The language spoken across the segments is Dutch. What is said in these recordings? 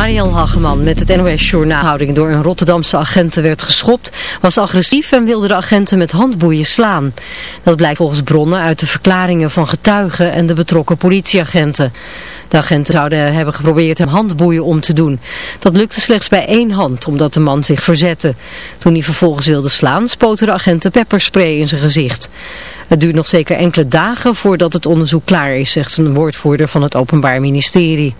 Mariel Hageman met het NOS-journaal. door een Rotterdamse agenten werd geschopt, was agressief en wilde de agenten met handboeien slaan. Dat blijkt volgens bronnen uit de verklaringen van getuigen en de betrokken politieagenten. De agenten zouden hebben geprobeerd hem handboeien om te doen. Dat lukte slechts bij één hand, omdat de man zich verzette. Toen hij vervolgens wilde slaan, spoten de agenten pepperspray in zijn gezicht. Het duurt nog zeker enkele dagen voordat het onderzoek klaar is, zegt een woordvoerder van het Openbaar Ministerie.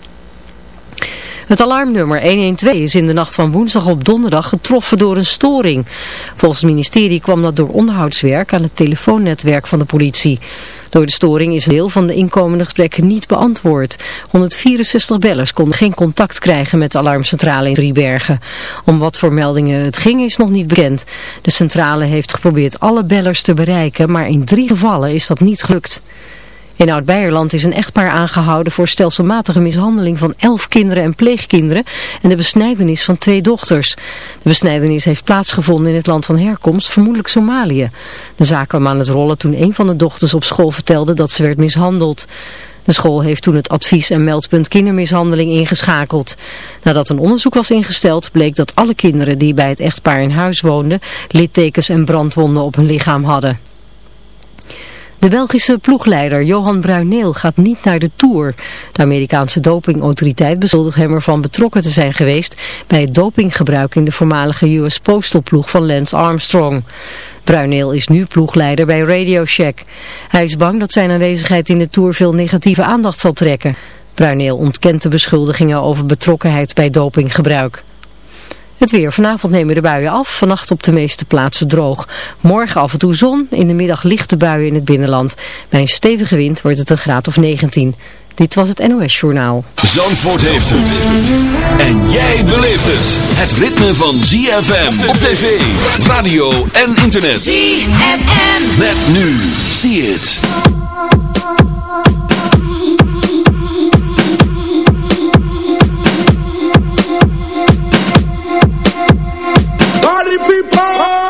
Het alarmnummer 112 is in de nacht van woensdag op donderdag getroffen door een storing. Volgens het ministerie kwam dat door onderhoudswerk aan het telefoonnetwerk van de politie. Door de storing is een deel van de inkomende gesprekken niet beantwoord. 164 bellers konden geen contact krijgen met de alarmcentrale in Driebergen. Om wat voor meldingen het ging is nog niet bekend. De centrale heeft geprobeerd alle bellers te bereiken, maar in drie gevallen is dat niet gelukt. In Oud-Beierland is een echtpaar aangehouden voor stelselmatige mishandeling van elf kinderen en pleegkinderen en de besnijdenis van twee dochters. De besnijdenis heeft plaatsgevonden in het land van herkomst, vermoedelijk Somalië. De zaak kwam aan het rollen toen een van de dochters op school vertelde dat ze werd mishandeld. De school heeft toen het advies- en meldpunt kindermishandeling ingeschakeld. Nadat een onderzoek was ingesteld bleek dat alle kinderen die bij het echtpaar in huis woonden littekens en brandwonden op hun lichaam hadden. De Belgische ploegleider Johan Bruineel gaat niet naar de Tour. De Amerikaanse dopingautoriteit beschuldigt hem ervan betrokken te zijn geweest bij het dopinggebruik in de voormalige US Postal ploeg van Lance Armstrong. Bruineel is nu ploegleider bij Radio Shack. Hij is bang dat zijn aanwezigheid in de Tour veel negatieve aandacht zal trekken. Bruineel ontkent de beschuldigingen over betrokkenheid bij dopinggebruik. Het weer. Vanavond nemen de buien af. Vannacht op de meeste plaatsen droog. Morgen af en toe zon. In de middag lichte buien in het binnenland. Bij een stevige wind wordt het een graad of 19. Dit was het NOS Journaal. Zandvoort heeft het. En jij beleeft het. Het ritme van ZFM op tv, radio en internet. ZFM. Met nu. See it. party people.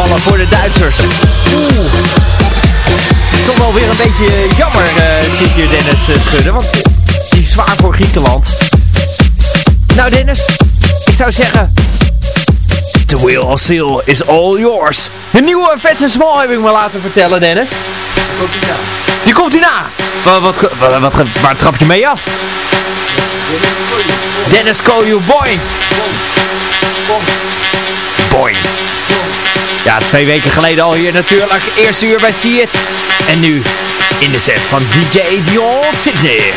Gevallen voor de Duitsers. Oeh. Toch wel weer een beetje jammer, uh, zit hier Dennis uh, schudden. Want die is zwaar voor Griekenland. Nou Dennis, ik zou zeggen... The wheel of seal is all yours. De nieuwe Vets Small heb ik me laten vertellen, Dennis. Die komt hierna. Wat, wat, wat, wat, waar trap je mee af? Dennis Koyu, boy. Boy. Ja, twee weken geleden al hier natuurlijk. Eerste uur bij See It. En nu in de set van DJ Dion Sydney.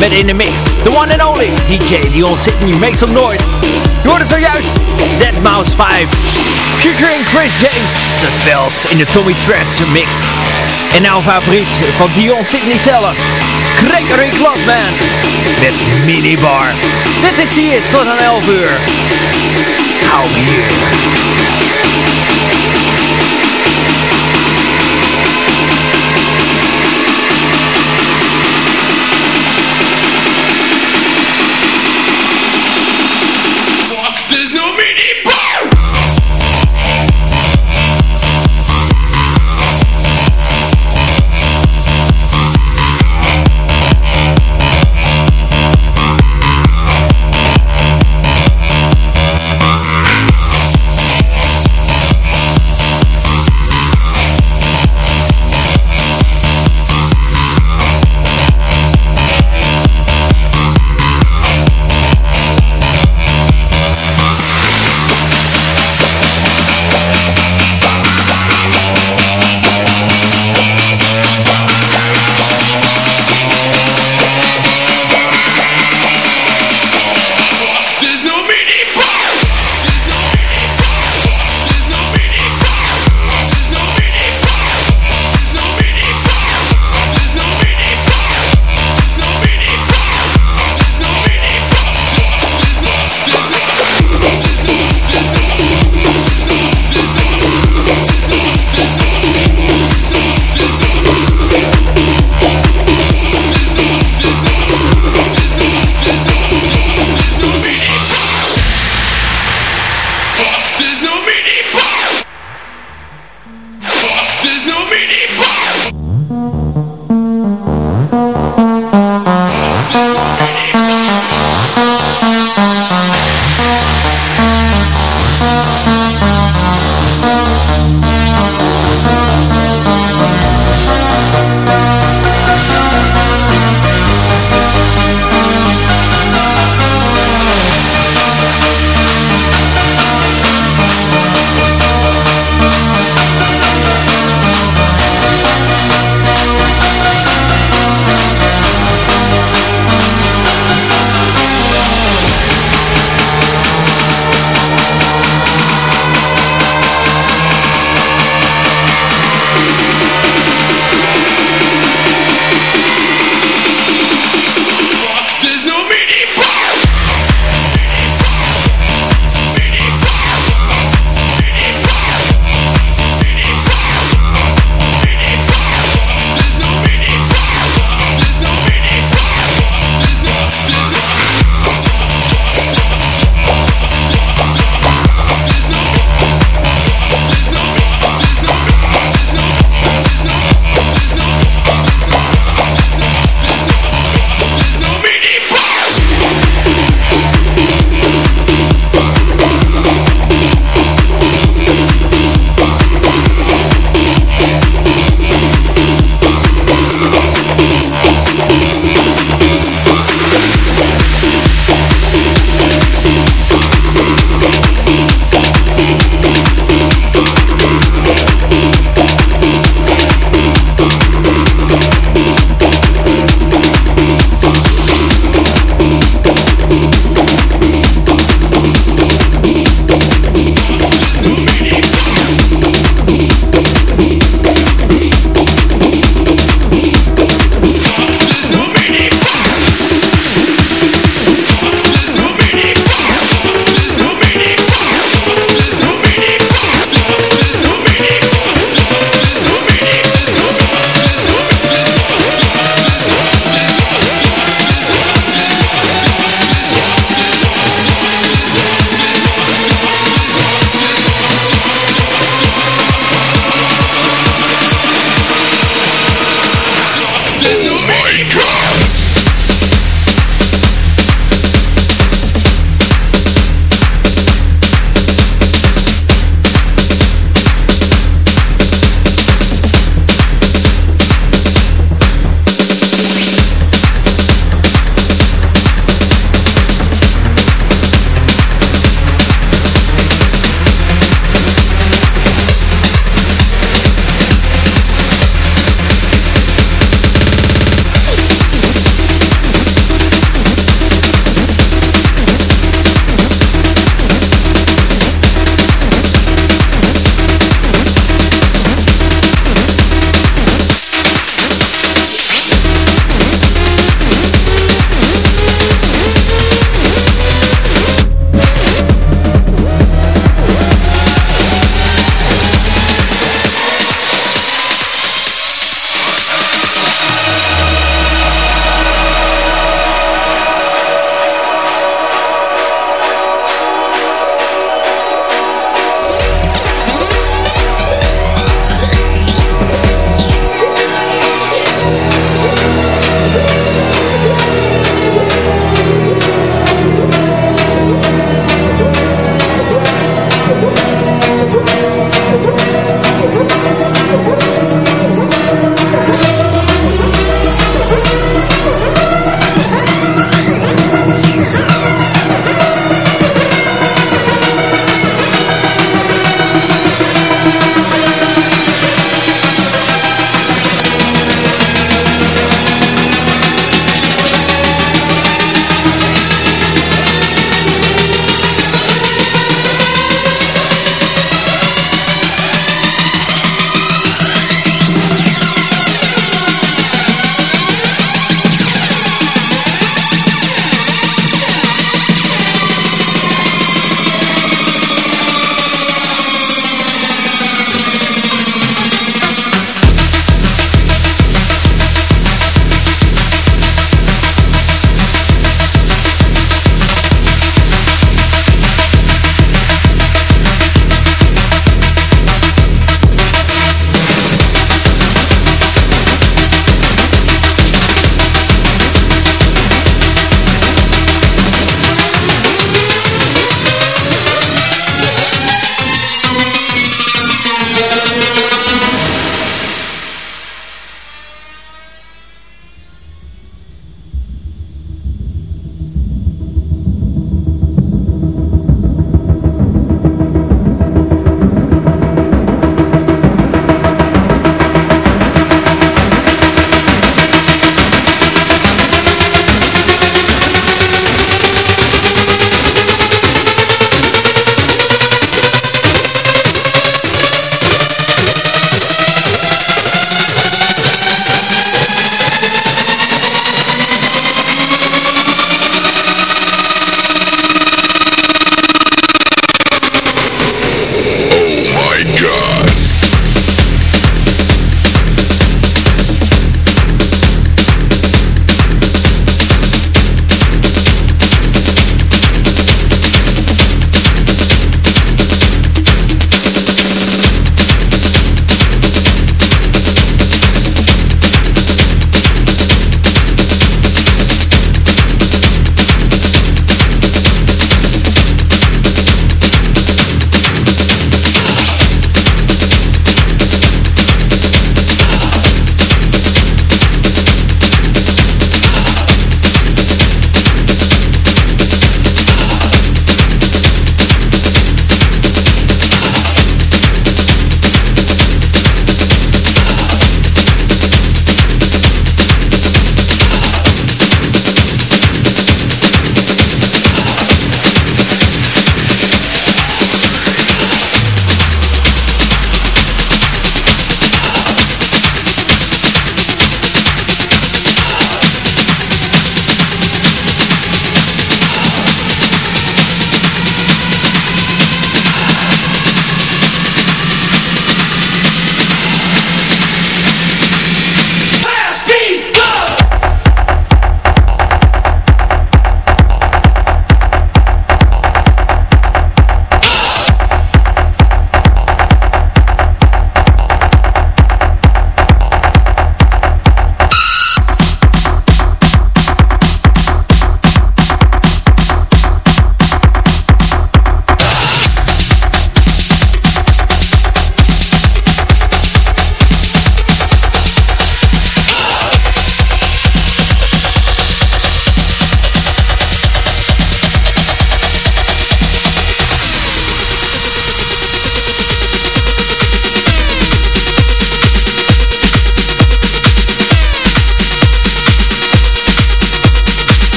Met in de mix, the one and only DJ Dion Sydney makes some noise. Je hoorde zojuist Dead Mouse 5. Featuring Chris James. The Velds in de Tommy Trash mix. En nou favoriet van Dion Sydney zelf. Gregory Glassman. Met Minibar. Dit is hier tot aan 11 uur. Hou hier. Oh,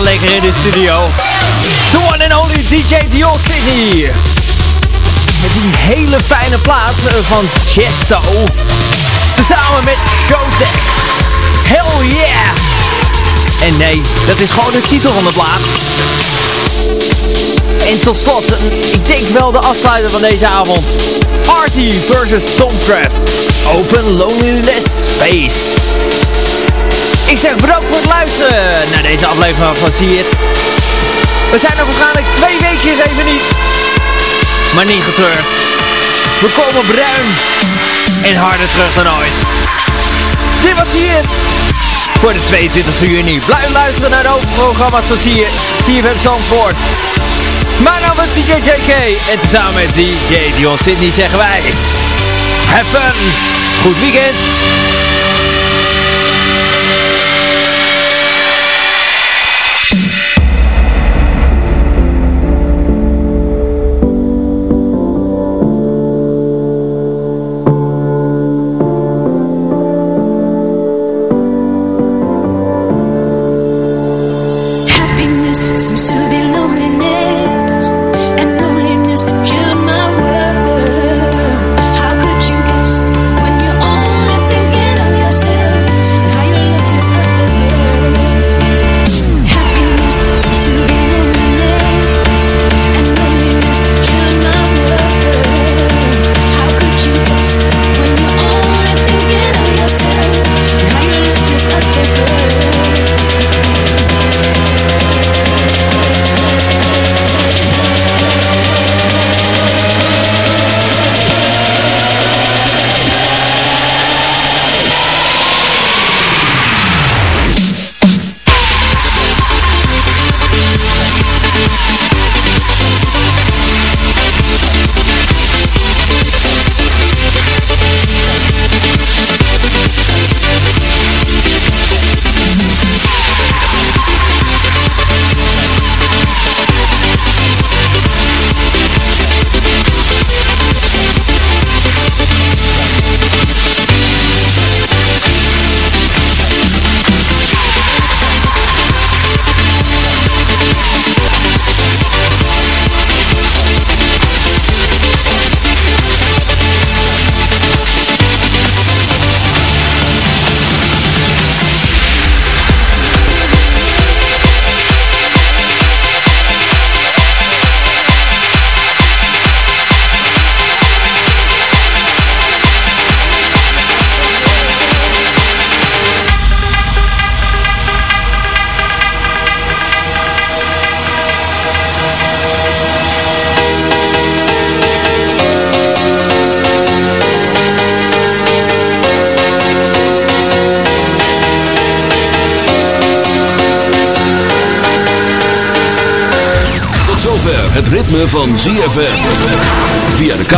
lekker in de studio. The one and only DJ Dion Sydney. Met die hele fijne plaat eh, van Chesto. Samen met Showtek. Hell yeah! En nee, dat is gewoon de titel van de plaat. En tot slot, ik denk wel de afsluiter van deze avond. Artie versus Stormcraft. Open Loneliness Space. Ik zeg bedankt voor het luisteren naar deze aflevering van See It. We zijn er waarschijnlijk twee weekjes even niet. Maar niet getreurd. We komen bruin en harder terug dan ooit. Dit was See It. Voor de 22 juni. Blijf luisteren naar de hoofdprogramma's van CFM Zandvoort. Mijn naam is DJ JK en samen met DJ Dion Sydney zeggen wij... Have fun! Goed weekend! you